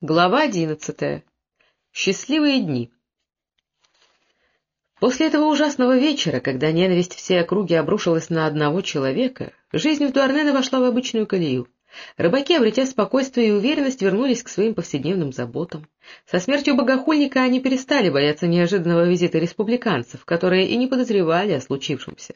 Глава одиннадцатая. Счастливые дни. После этого ужасного вечера, когда ненависть всей округи обрушилась на одного человека, жизнь в Дуарнене вошла в обычную колею. Рыбаки, обретя спокойствие и уверенность, вернулись к своим повседневным заботам. Со смертью богохульника они перестали бояться неожиданного визита республиканцев, которые и не подозревали о случившемся.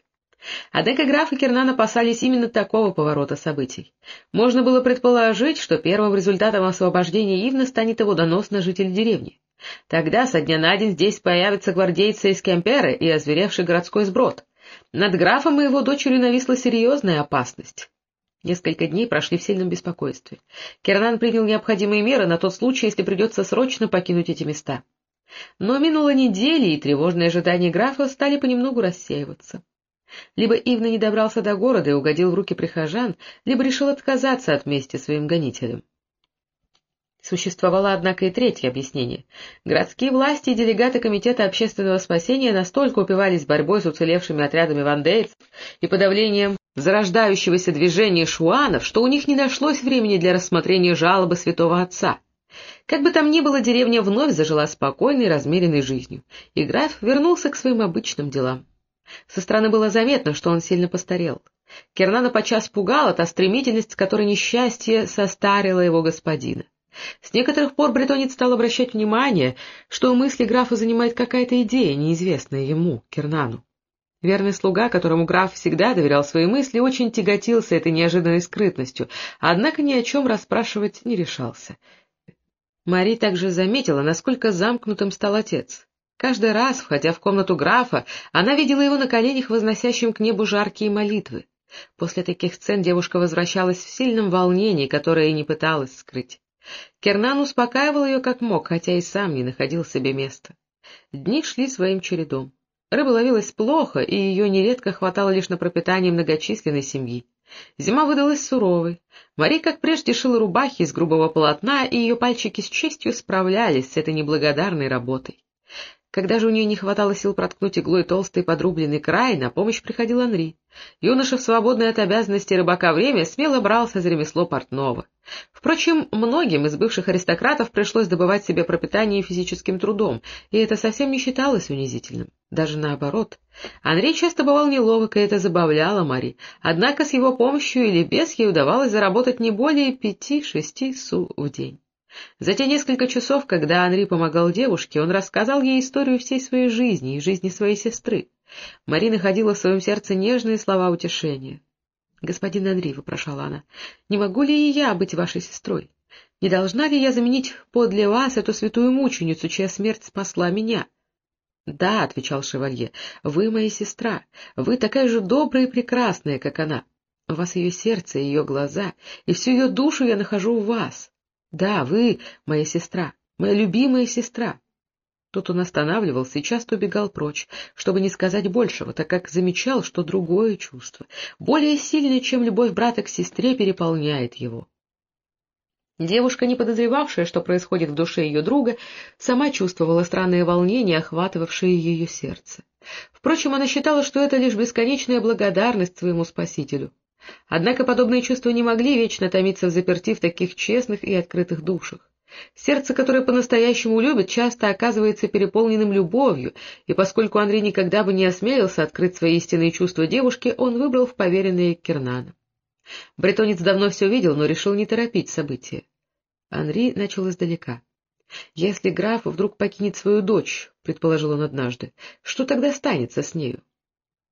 Однако граф и Кернан опасались именно такого поворота событий. Можно было предположить, что первым результатом освобождения Ивна станет его донос на жителей деревни. Тогда со дня на день здесь появятся гвардейцы из Кемперы и озверевший городской сброд. Над графом и его дочерью нависла серьезная опасность. Несколько дней прошли в сильном беспокойстве. Кернан принял необходимые меры на тот случай, если придется срочно покинуть эти места. Но минула неделя, и тревожные ожидания графа стали понемногу рассеиваться. Либо Ивна не добрался до города и угодил в руки прихожан, либо решил отказаться от мести своим гонителям. Существовало, однако, и третье объяснение. Городские власти и делегаты Комитета общественного спасения настолько упивались борьбой с уцелевшими отрядами вандейцев и подавлением зарождающегося движения шуанов, что у них не нашлось времени для рассмотрения жалобы святого отца. Как бы там ни было, деревня вновь зажила спокойной, размеренной жизнью, и граф вернулся к своим обычным делам. Со стороны было заметно, что он сильно постарел. Кернана подчас пугала та стремительность, с которой несчастье состарило его господина. С некоторых пор бретонец стал обращать внимание, что мысли графа занимает какая-то идея, неизвестная ему, Кернану. Верный слуга, которому граф всегда доверял свои мысли, очень тяготился этой неожиданной скрытностью, однако ни о чем расспрашивать не решался. Мари также заметила, насколько замкнутым стал отец. Каждый раз, входя в комнату графа, она видела его на коленях, возносящим к небу жаркие молитвы. После таких сцен девушка возвращалась в сильном волнении, которое и не пыталась скрыть. Кернан успокаивал ее как мог, хотя и сам не находил себе места. Дни шли своим чередом. Рыба ловилась плохо, и ее нередко хватало лишь на пропитание многочисленной семьи. Зима выдалась суровой. Мари, как прежде, шила рубахи из грубого полотна, и ее пальчики с честью справлялись с этой неблагодарной работой. Когда же у нее не хватало сил проткнуть иглой толстый подрубленный край, на помощь приходил Анри. Юноша в свободное от обязанностей рыбака время смело брался за ремесло портного. Впрочем, многим из бывших аристократов пришлось добывать себе пропитание физическим трудом, и это совсем не считалось унизительным. Даже наоборот. Андрей часто бывал неловок, и это забавляло Мари, однако с его помощью или без ей удавалось заработать не более пяти-шести су в день. За те несколько часов, когда Анри помогал девушке, он рассказал ей историю всей своей жизни и жизни своей сестры. Мари находила в своем сердце нежные слова утешения. — Господин Анри, — вопрошала она, — не могу ли и я быть вашей сестрой? Не должна ли я заменить подле вас эту святую мученицу, чья смерть спасла меня? — Да, — отвечал шевалье, — вы моя сестра, вы такая же добрая и прекрасная, как она. У вас ее сердце, ее глаза, и всю ее душу я нахожу в вас. Да, вы моя сестра, моя любимая сестра. Тут он останавливался и часто убегал прочь, чтобы не сказать большего, так как замечал, что другое чувство, более сильное, чем любовь брата к сестре, переполняет его. Девушка, не подозревавшая, что происходит в душе ее друга, сама чувствовала странное волнение, охватывавшее ее сердце. Впрочем, она считала, что это лишь бесконечная благодарность своему спасителю. Однако подобные чувства не могли вечно томиться в заперти в таких честных и открытых душах. Сердце, которое по-настоящему любит, часто оказывается переполненным любовью, и поскольку Андрей никогда бы не осмелился открыть свои истинные чувства девушке, он выбрал в поверенные Кернана. Бретонец давно все видел, но решил не торопить события. Анри начал издалека. — Если граф вдруг покинет свою дочь, — предположил он однажды, — что тогда станется с нею?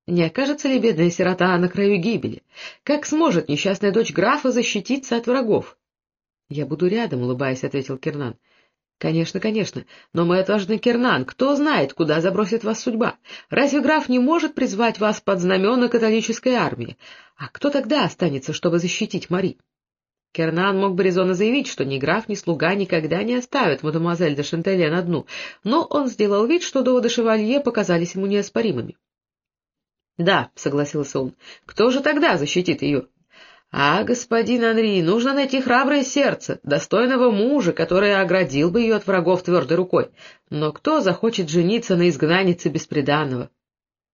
Не окажется ли бедная сирота на краю гибели? Как сможет несчастная дочь графа защититься от врагов? — Я буду рядом, — улыбаясь, ответил Кернан. — Конечно, конечно, но мой отважный Кернан, кто знает, куда забросит вас судьба? Разве граф не может призвать вас под знамена католической армии? А кто тогда останется, чтобы защитить Мари? Кернан мог бы резонно заявить, что ни граф, ни слуга никогда не оставят мадемуазель де Шантеле на дну, но он сделал вид, что доводы шевалье показались ему неоспоримыми. — Да, — согласился он, — кто же тогда защитит ее? — А, господин Анри, нужно найти храброе сердце, достойного мужа, который оградил бы ее от врагов твердой рукой. Но кто захочет жениться на изгнаннице бесприданного?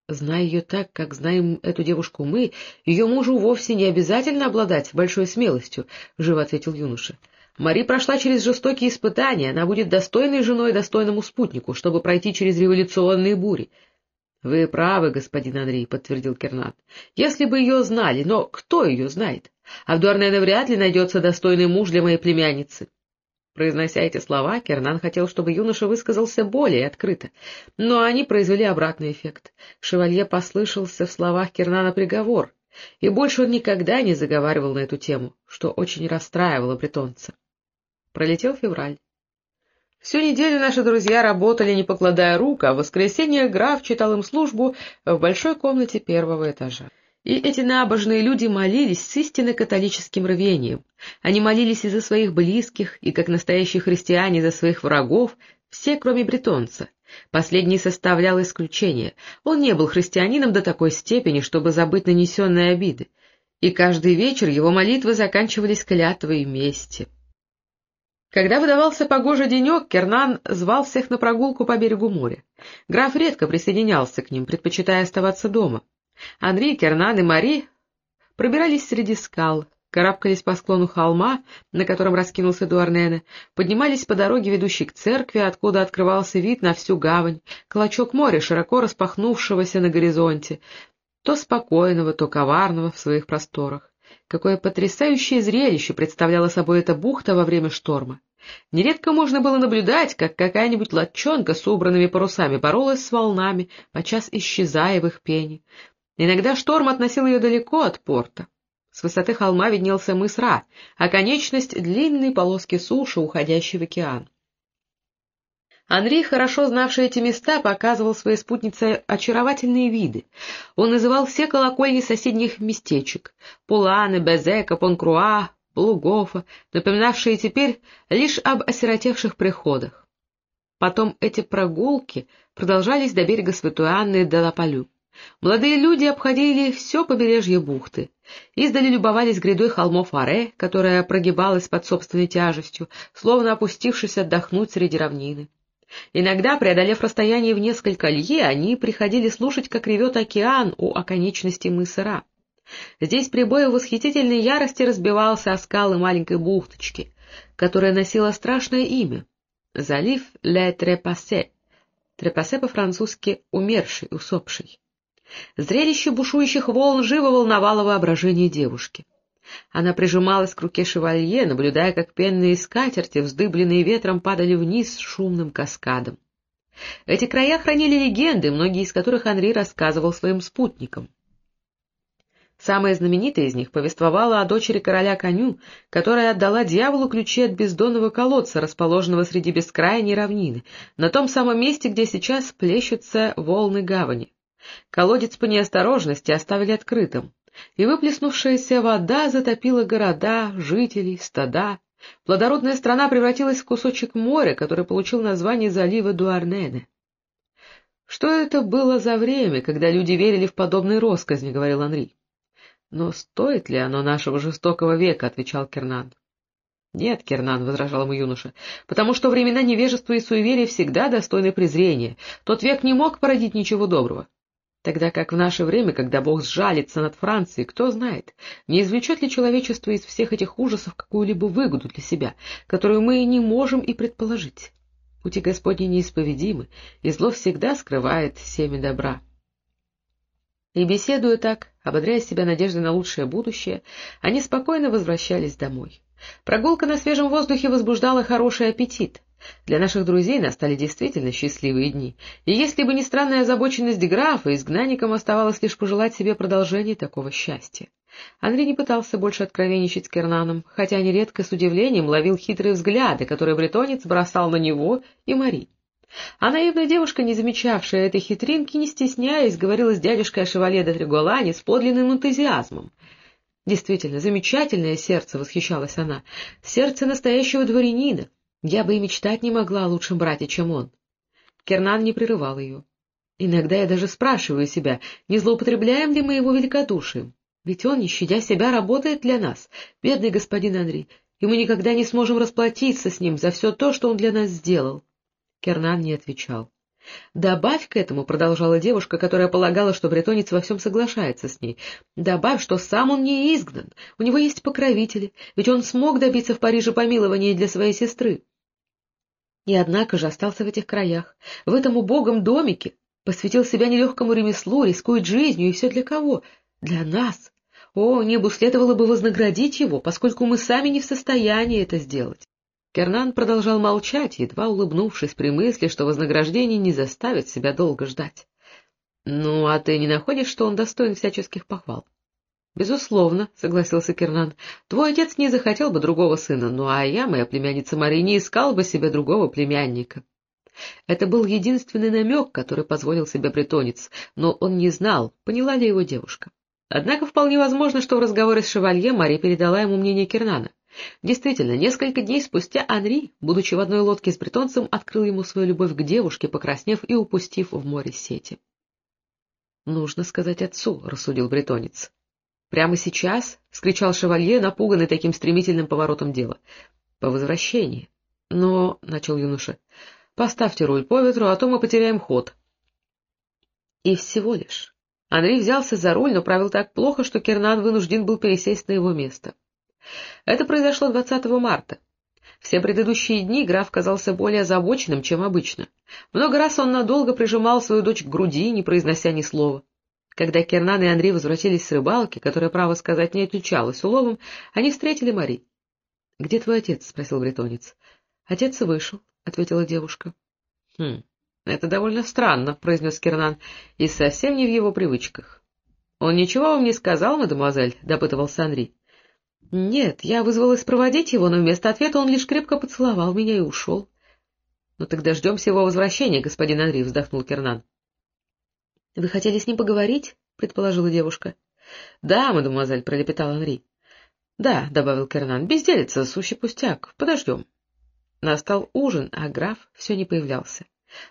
Зная ее так, как знаем эту девушку мы, ее мужу вовсе не обязательно обладать большой смелостью, — живо ответил юноша. Мари прошла через жестокие испытания, она будет достойной женой достойному спутнику, чтобы пройти через революционные бури. — Вы правы, господин Андрей, — подтвердил Кернат. — Если бы ее знали, но кто ее знает? А в вряд ли найдется достойный муж для моей племянницы. Произнося эти слова, Кернан хотел, чтобы юноша высказался более открыто, но они произвели обратный эффект. Шевалье послышался в словах Кернана приговор, и больше он никогда не заговаривал на эту тему, что очень расстраивало бретонца. Пролетел февраль. Всю неделю наши друзья работали, не покладая рук, а в воскресенье граф читал им службу в большой комнате первого этажа. И эти набожные люди молились с истинно католическим рвением. Они молились и за своих близких, и, как настоящие христиане, за своих врагов, все, кроме бретонца. Последний составлял исключение. Он не был христианином до такой степени, чтобы забыть нанесенные обиды. И каждый вечер его молитвы заканчивались клятвой мести. Когда выдавался погожий денек, Кернан звал всех на прогулку по берегу моря. Граф редко присоединялся к ним, предпочитая оставаться дома. Андрей, Кернан и Мари пробирались среди скал, карабкались по склону холма, на котором раскинулся Дуарнене, поднимались по дороге, ведущей к церкви, откуда открывался вид на всю гавань, клочок моря, широко распахнувшегося на горизонте, то спокойного, то коварного в своих просторах. Какое потрясающее зрелище представляла собой эта бухта во время шторма. Нередко можно было наблюдать, как какая-нибудь лодчонка с убранными парусами боролась с волнами, подчас исчезая в их пене. Иногда шторм относил ее далеко от порта. С высоты холма виднелся мыс Ра, а конечность — длинной полоски суши, уходящей в океан. Андрей, хорошо знавший эти места, показывал своей спутнице очаровательные виды. Он называл все колокольни соседних местечек — Пуланы, Безека, Понкруа, Плугофа, напоминавшие теперь лишь об осиротевших приходах. Потом эти прогулки продолжались до берега Святой Анны и до Лапалю. Молодые люди обходили все побережье бухты, издали любовались грядой холмов Аре, которая прогибалась под собственной тяжестью, словно опустившись отдохнуть среди равнины. Иногда, преодолев расстояние в несколько лье, они приходили слушать, как ревет океан у оконечности мыса. Здесь прибой в восхитительной ярости разбивался о скалы маленькой бухточки, которая носила страшное имя — залив Ле Трепасе. Трепасе по-французски «умерший», «усопший». Зрелище бушующих волн живо волновало воображение девушки. Она прижималась к руке шевалье, наблюдая, как пенные скатерти, вздыбленные ветром, падали вниз с шумным каскадом. Эти края хранили легенды, многие из которых Анри рассказывал своим спутникам. Самая знаменитая из них повествовала о дочери короля Коню, которая отдала дьяволу ключи от бездонного колодца, расположенного среди бескрайней равнины, на том самом месте, где сейчас плещутся волны гавани. Колодец по неосторожности оставили открытым и выплеснувшаяся вода затопила города, жителей, стада. Плодородная страна превратилась в кусочек моря, который получил название залива Дуарнене. «Что это было за время, когда люди верили в подобные росказни?» — говорил Анри. «Но стоит ли оно нашего жестокого века?» — отвечал Кернан. «Нет, Кернан», — возражал ему юноша, — «потому что времена невежества и суеверия всегда достойны презрения. Тот век не мог породить ничего доброго. Тогда как в наше время, когда Бог сжалится над Францией, кто знает, не извлечет ли человечество из всех этих ужасов какую-либо выгоду для себя, которую мы не можем и предположить. Пути Господни неисповедимы, и зло всегда скрывает семя добра. И беседуя так, ободряя себя надеждой на лучшее будущее, они спокойно возвращались домой. Прогулка на свежем воздухе возбуждала хороший аппетит. Для наших друзей настали действительно счастливые дни, и если бы не странная озабоченность графа, изгнанникам оставалось лишь пожелать себе продолжения такого счастья. Андрей не пытался больше откровенничать с Кернаном, хотя нередко с удивлением ловил хитрые взгляды, которые бретонец бросал на него и Мари. А наивная девушка, не замечавшая этой хитринки, не стесняясь, говорила с дядюшкой о шевале де Триголане с подлинным энтузиазмом. Действительно, замечательное сердце, восхищалась она, сердце настоящего дворянина. Я бы и мечтать не могла о лучшем брате, чем он. Кернан не прерывал ее. Иногда я даже спрашиваю себя, не злоупотребляем ли мы его великодушием? Ведь он, не щадя себя, работает для нас, бедный господин Андрей, и мы никогда не сможем расплатиться с ним за все то, что он для нас сделал. Кернан не отвечал. Добавь к этому, — продолжала девушка, которая полагала, что бретонец во всем соглашается с ней, — добавь, что сам он не изгнан, у него есть покровители, ведь он смог добиться в Париже помилования для своей сестры. И однако же остался в этих краях, в этом убогом домике, посвятил себя нелегкому ремеслу, рискует жизнью, и все для кого? Для нас. О, небу следовало бы вознаградить его, поскольку мы сами не в состоянии это сделать. Кернан продолжал молчать, едва улыбнувшись при мысли, что вознаграждение не заставит себя долго ждать. — Ну, а ты не находишь, что он достоин всяческих похвал? — Безусловно, — согласился Кернан. — Твой отец не захотел бы другого сына, ну а я, моя племянница Мария, не искал бы себе другого племянника. Это был единственный намек, который позволил себе бретонец, но он не знал, поняла ли его девушка. Однако вполне возможно, что в разговоре с шевалье Мария передала ему мнение Кернана. Действительно, несколько дней спустя Анри, будучи в одной лодке с бретонцем, открыл ему свою любовь к девушке, покраснев и упустив в море сети. — Нужно сказать отцу, — рассудил бретонец. — Прямо сейчас? — скричал шевалье, напуганный таким стремительным поворотом дела. — По возвращении. — Но, — начал юноша, — поставьте руль по ветру, а то мы потеряем ход. И всего лишь. Андрей взялся за руль, но правил так плохо, что Кернан вынужден был пересесть на его место. — это произошло 20 марта. Все предыдущие дни граф казался более озабоченным, чем обычно. Много раз он надолго прижимал свою дочь к груди, не произнося ни слова. Когда Кернан и Андрей возвратились с рыбалки, которая, право сказать, не отличалась уловом, они встретили Мари. — Где твой отец? — спросил бретонец. — Отец вышел, — ответила девушка. — Хм, это довольно странно, — произнес Кернан, — и совсем не в его привычках. — Он ничего вам не сказал, мадемуазель? — допытывался Андрей. — Нет, я вызвалась проводить его, но вместо ответа он лишь крепко поцеловал меня и ушел. — Ну так дождемся его возвращения, господин Анри, — вздохнул Кернан. — Вы хотели с ним поговорить? — предположила девушка. — Да, мадемуазель, — пролепетал Анри. — Да, — добавил Кернан, — безделица, сущий пустяк, подождем. Настал ужин, а граф все не появлялся.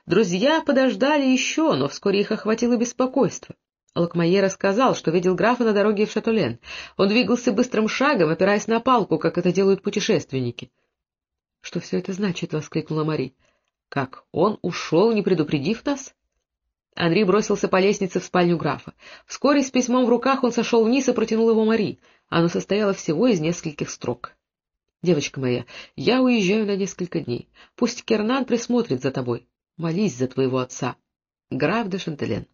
Друзья подождали еще, но вскоре их охватило беспокойство. Лакмайе рассказал, что видел графа на дороге в Шатулен. Он двигался быстрым шагом, опираясь на палку, как это делают путешественники. — Что все это значит? — воскликнула Мари. — Как, он ушел, не предупредив нас? Анри бросился по лестнице в спальню графа. Вскоре с письмом в руках он сошел вниз и протянул его Мари. Оно состояло всего из нескольких строк. — Девочка моя, я уезжаю на несколько дней. Пусть Кернан присмотрит за тобой. Молись за твоего отца. Граф де Шантелен.